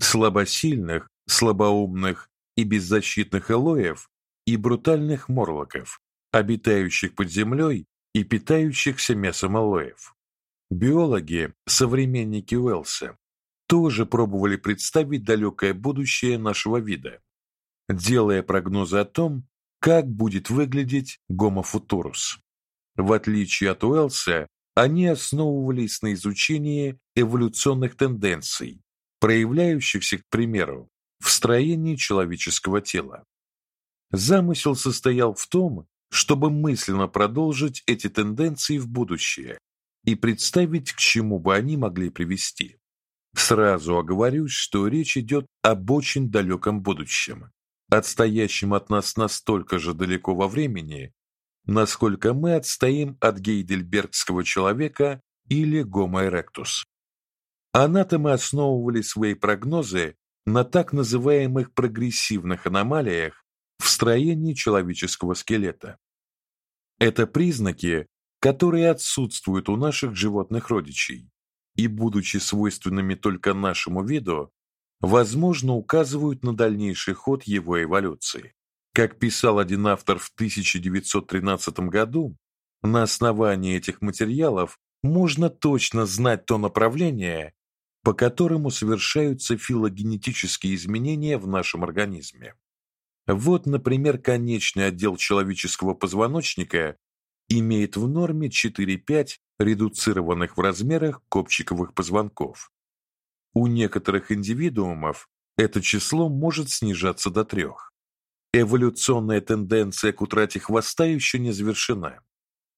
слабосильных, слабоумных и беззащитных элоев и брутальных морлоков, обитающих под землей и питающихся мясом элоев. Биологи, современники Уэллса, тоже пробовали представить далекое будущее нашего вида, делая прогнозы о том, как будет выглядеть futurus. В отличие от Уэллса, они основывались на изучении эволюционных тенденций, проявляющихся, к примеру, в строении человеческого тела. Замысел состоял в том, чтобы мысленно продолжить эти тенденции в будущее и представить, к чему бы они могли привести. Сразу оговорюсь, что речь идет об очень далеком будущем, отстоящем от нас настолько же далеко во времени, насколько мы отстоим от гейдельбергского человека или Homo erectus. Анатомы основывали свои прогнозы на так называемых прогрессивных аномалиях в строении человеческого скелета. Это признаки, которые отсутствуют у наших животных родичей и будучи свойственными только нашему виду, возможно, указывают на дальнейший ход его эволюции. Как писал один автор в 1913 году, на основании этих материалов можно точно знать то направление, по которому совершаются филогенетические изменения в нашем организме. Вот, например, конечный отдел человеческого позвоночника имеет в норме 4-5 редуцированных в размерах копчиковых позвонков. У некоторых индивидуумов это число может снижаться до 3. Эволюционная тенденция к утрате хвоста еще не завершена.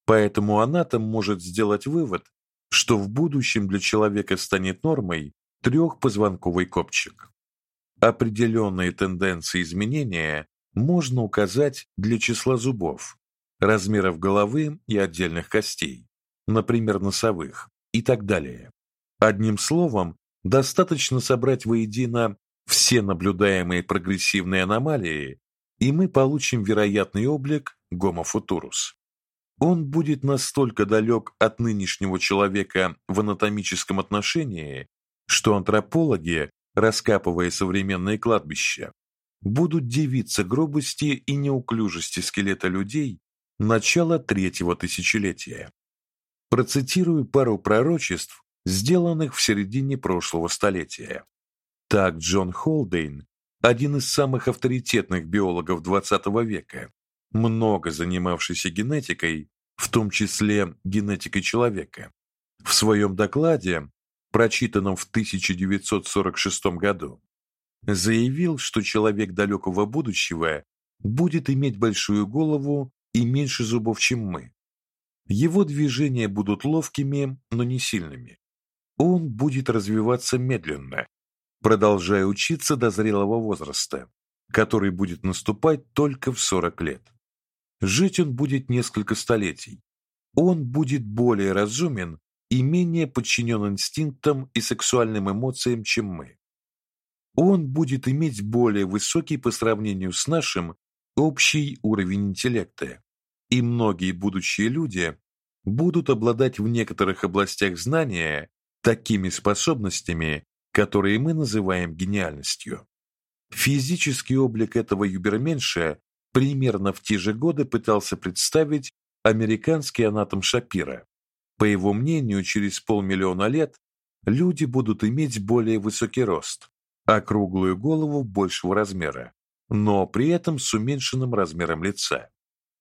Поэтому анатом может сделать вывод, что в будущем для человека станет нормой трехпозвонковый копчик. Определенные тенденции изменения можно указать для числа зубов, размеров головы и отдельных костей, например, носовых, и так далее. Одним словом, достаточно собрать воедино все наблюдаемые прогрессивные аномалии и мы получим вероятный облик Homo futurus. Он будет настолько далек от нынешнего человека в анатомическом отношении, что антропологи, раскапывая современные кладбища, будут дивиться грубости и неуклюжести скелета людей начала третьего тысячелетия. Процитирую пару пророчеств, сделанных в середине прошлого столетия. Так Джон Холдейн, один из самых авторитетных биологов XX века, много занимавшийся генетикой, в том числе генетикой человека. В своем докладе, прочитанном в 1946 году, заявил, что человек далекого будущего будет иметь большую голову и меньше зубов, чем мы. Его движения будут ловкими, но не сильными. Он будет развиваться медленно, продолжая учиться до зрелого возраста, который будет наступать только в 40 лет. Жить он будет несколько столетий. Он будет более разумен и менее подчинен инстинктам и сексуальным эмоциям, чем мы. Он будет иметь более высокий по сравнению с нашим общий уровень интеллекта. И многие будущие люди будут обладать в некоторых областях знания такими способностями, которые мы называем гениальностью. Физический облик этого юберменша примерно в те же годы пытался представить американский анатом Шапира. По его мнению, через полмиллиона лет люди будут иметь более высокий рост, округлую голову большего размера, но при этом с уменьшенным размером лица.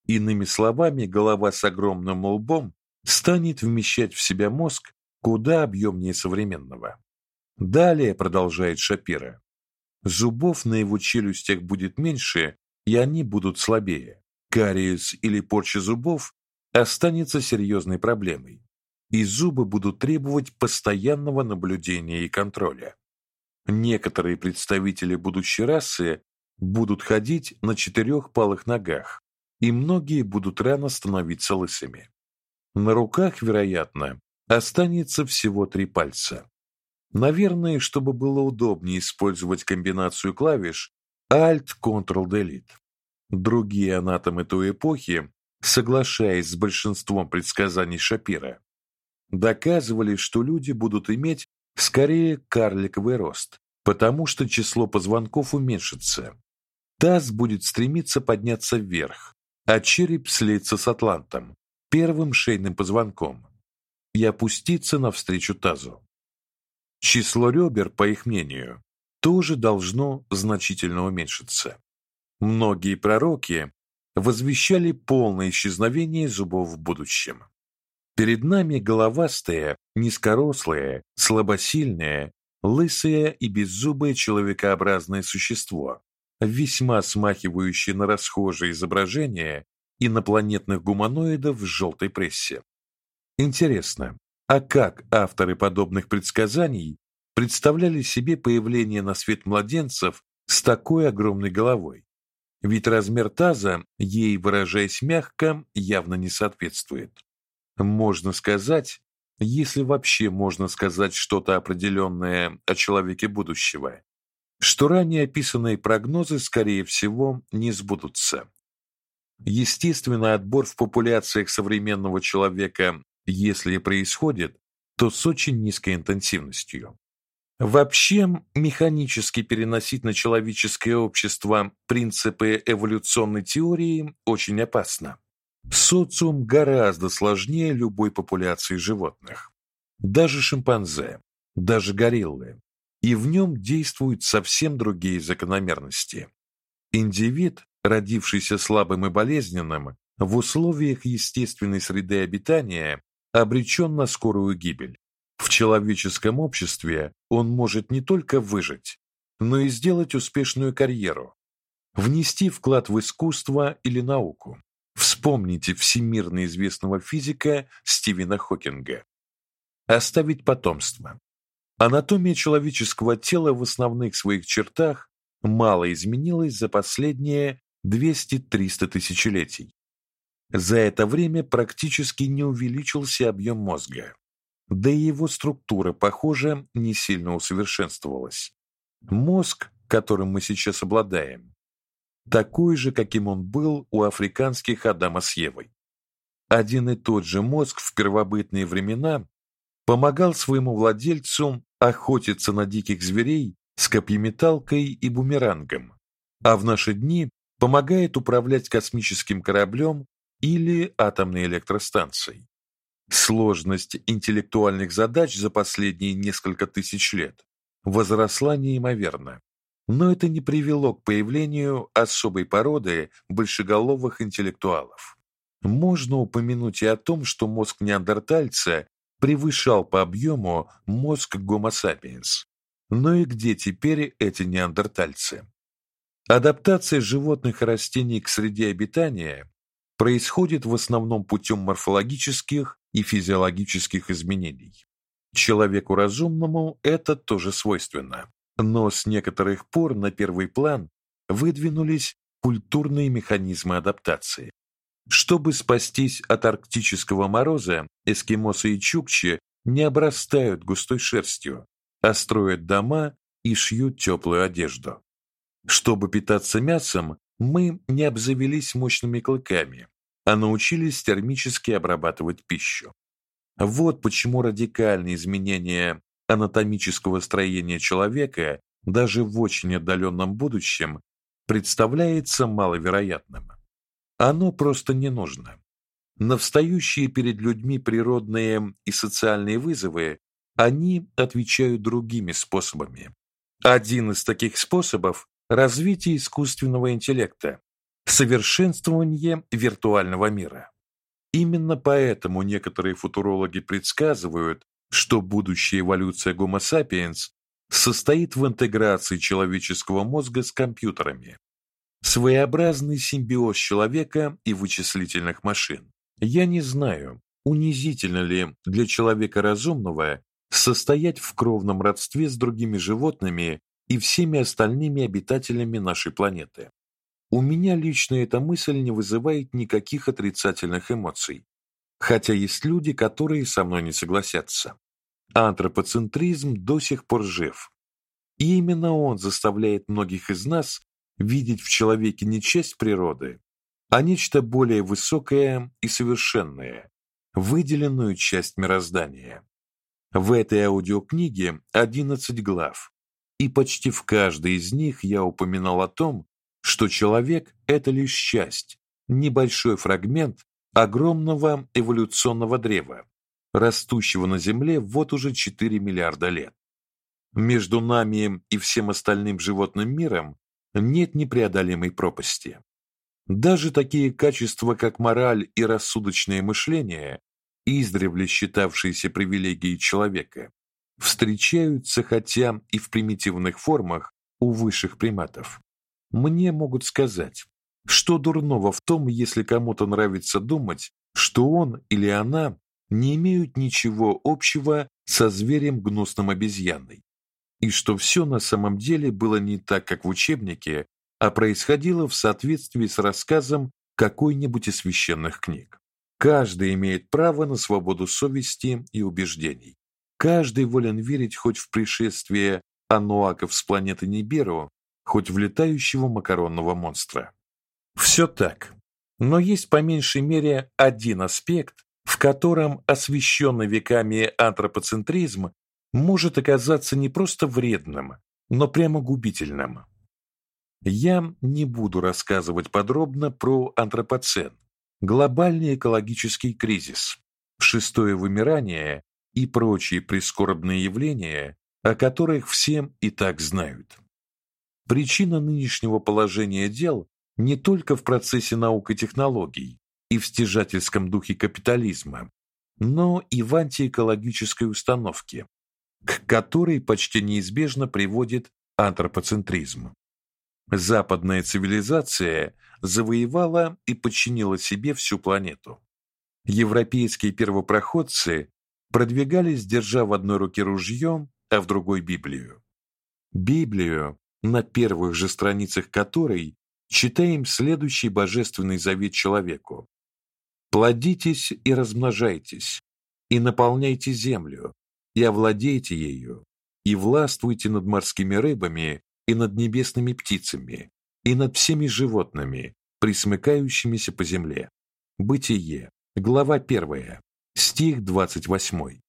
Иными словами, голова с огромным лбом станет вмещать в себя мозг куда объемнее современного. Далее продолжает Шапира. Зубов на его челюстях будет меньше, и они будут слабее. Кариес или порча зубов останется серьезной проблемой, и зубы будут требовать постоянного наблюдения и контроля. Некоторые представители будущей расы будут ходить на четырех палых ногах, и многие будут рано становиться лысыми. На руках, вероятно, останется всего три пальца. Наверное, чтобы было удобнее использовать комбинацию клавиш Alt Ctrl Delete. Другие анатомы той эпохи, соглашаясь с большинством предсказаний Шапира, доказывали, что люди будут иметь скорее карликовый рост, потому что число позвонков уменьшится. Таз будет стремиться подняться вверх, а череп слиться с атлантом, первым шейным позвонком, и опуститься навстречу тазу. Число ребер, по их мнению, тоже должно значительно уменьшиться. Многие пророки возвещали полное исчезновение зубов в будущем. Перед нами головастое, низкорослое, слабосильное, лысое и беззубое человекообразное существо, весьма смахивающее на расхожее изображение инопланетных гуманоидов в желтой прессе. Интересно, а как авторы подобных предсказаний представляли себе появление на свет младенцев с такой огромной головой? Ведь размер таза, ей выражаясь мягко, явно не соответствует. Можно сказать, если вообще можно сказать что-то определенное о человеке будущего, что ранее описанные прогнозы скорее всего не сбудутся. Естественный отбор в популяциях современного человека, если и происходит, то с очень низкой интенсивностью. Вообще, механически переносить на человеческое общество принципы эволюционной теории очень опасно. Социум гораздо сложнее любой популяции животных. Даже шимпанзе, даже гориллы. И в нем действуют совсем другие закономерности. Индивид, родившийся слабым и болезненным, в условиях естественной среды обитания обречен на скорую гибель. В человеческом обществе он может не только выжить, но и сделать успешную карьеру, внести вклад в искусство или науку. Вспомните всемирно известного физика Стивена Хокинга. Оставить потомство. Анатомия человеческого тела в основных своих чертах мало изменилась за последние 200-300 тысячелетий. За это время практически не увеличился объем мозга да и его структура, похоже, не сильно усовершенствовалась. Мозг, которым мы сейчас обладаем, такой же, каким он был у африканских Адама с Евой. Один и тот же мозг в первобытные времена помогал своему владельцу охотиться на диких зверей с копьеметалкой и бумерангом, а в наши дни помогает управлять космическим кораблем или атомной электростанцией. Сложность интеллектуальных задач за последние несколько тысяч лет возросла неимоверно. Но это не привело к появлению особой породы большеголовых интеллектуалов. Можно упомянуть и о том, что мозг неандертальца превышал по объему мозг Homo sapiens. Но и где теперь эти неандертальцы? Адаптация животных и растений к среде обитания происходит в основном путем морфологических и физиологических изменений. Человеку разумному это тоже свойственно, но с некоторых пор на первый план выдвинулись культурные механизмы адаптации. Чтобы спастись от арктического мороза, эскимосы и чукчи не обрастают густой шерстью, а строят дома и шьют теплую одежду. Чтобы питаться мясом, мы не обзавелись мощными клыками, а научились термически обрабатывать пищу. Вот почему радикальные изменения анатомического строения человека даже в очень отдаленном будущем представляется маловероятным. Оно просто не нужно. На встающие перед людьми природные и социальные вызовы они отвечают другими способами. Один из таких способов развитие искусственного интеллекта, совершенствование виртуального мира. Именно поэтому некоторые футурологи предсказывают, что будущая эволюция Homo sapiens состоит в интеграции человеческого мозга с компьютерами. Своеобразный симбиоз человека и вычислительных машин. Я не знаю, унизительно ли для человека разумного состоять в кровном родстве с другими животными и всеми остальными обитателями нашей планеты. У меня лично эта мысль не вызывает никаких отрицательных эмоций, хотя есть люди, которые со мной не согласятся. Антропоцентризм до сих пор жив. И именно он заставляет многих из нас видеть в человеке не часть природы, а нечто более высокое и совершенное, выделенную часть мироздания. В этой аудиокниге 11 глав, и почти в каждой из них я упоминал о том, что человек это лишь часть, небольшой фрагмент огромного эволюционного древа, растущего на Земле вот уже 4 миллиарда лет. Между нами и всем остальным животным миром нет непреодолимой пропасти. Даже такие качества, как мораль и рассудочное мышление, издревле считавшиеся привилегией человека, встречаются хотя и в примитивных формах у высших приматов. Мне могут сказать, что дурного в том, если кому-то нравится думать, что он или она не имеют ничего общего со зверем гнусным обезьяной, и что все на самом деле было не так, как в учебнике, а происходило в соответствии с рассказом какой-нибудь из священных книг. Каждый имеет право на свободу совести и убеждений. Каждый волен верить хоть в пришествие ануаков с планеты Ниберу, хоть в летающего макаронного монстра. Все так. Но есть по меньшей мере один аспект, в котором освещенный веками антропоцентризм может оказаться не просто вредным, но прямо губительным. Я не буду рассказывать подробно про антропоцен, глобальный экологический кризис, шестое вымирание и прочие прискорбные явления, о которых всем и так знают. Причина нынешнего положения дел не только в процессе наук и технологий и в стяжательском духе капитализма, но и в антиэкологической установке, к которой почти неизбежно приводит антропоцентризм. Западная цивилизация завоевала и подчинила себе всю планету. Европейские первопроходцы продвигались, держа в одной руке ружье, а в другой Библию. Библию, на первых же страницах которой читаем следующий божественный завет человеку: плодитесь и размножайтесь, и наполняйте землю, и овладейте ею, и властвуйте над морскими рыбами и над небесными птицами, и над всеми животными, присмыкающимися по земле. Бытие, глава 1, стих 28.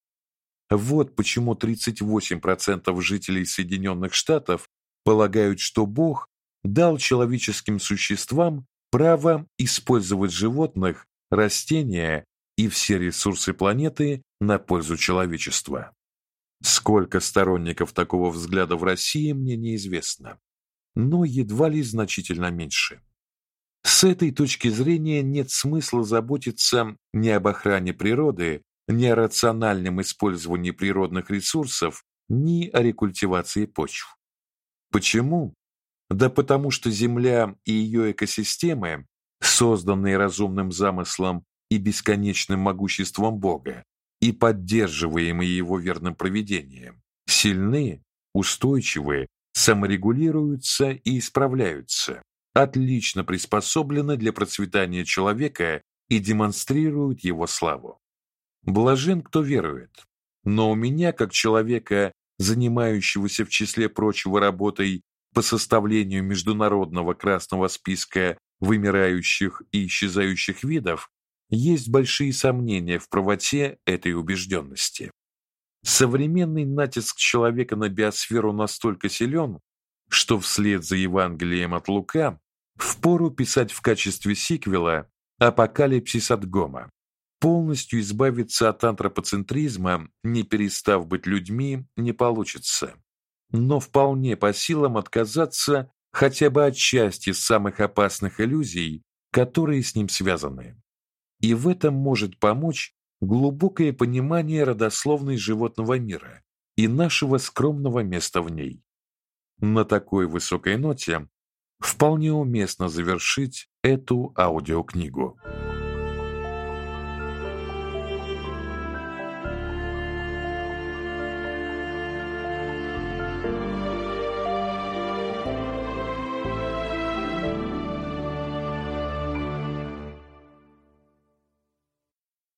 Вот почему 38% жителей Соединенных Штатов полагают, что Бог дал человеческим существам право использовать животных, растения и все ресурсы планеты на пользу человечества. Сколько сторонников такого взгляда в России мне неизвестно, но едва ли значительно меньше. С этой точки зрения нет смысла заботиться ни об охране природы, ни о рациональном использовании природных ресурсов, ни о рекультивации почв. Почему? Да потому что Земля и ее экосистемы, созданные разумным замыслом и бесконечным могуществом Бога и поддерживаемые его верным провидением, сильны, устойчивы, саморегулируются и исправляются, отлично приспособлены для процветания человека и демонстрируют его славу. Блажен, кто верует. Но у меня, как человека, занимающегося в числе прочего работой по составлению международного красного списка вымирающих и исчезающих видов, есть большие сомнения в правоте этой убежденности. Современный натиск человека на биосферу настолько силен, что вслед за Евангелием от Лука впору писать в качестве сиквела Апокалипсис от Гома. Полностью избавиться от антропоцентризма, не перестав быть людьми, не получится. Но вполне по силам отказаться хотя бы от части самых опасных иллюзий, которые с ним связаны. И в этом может помочь глубокое понимание родословной животного мира и нашего скромного места в ней. На такой высокой ноте вполне уместно завершить эту аудиокнигу.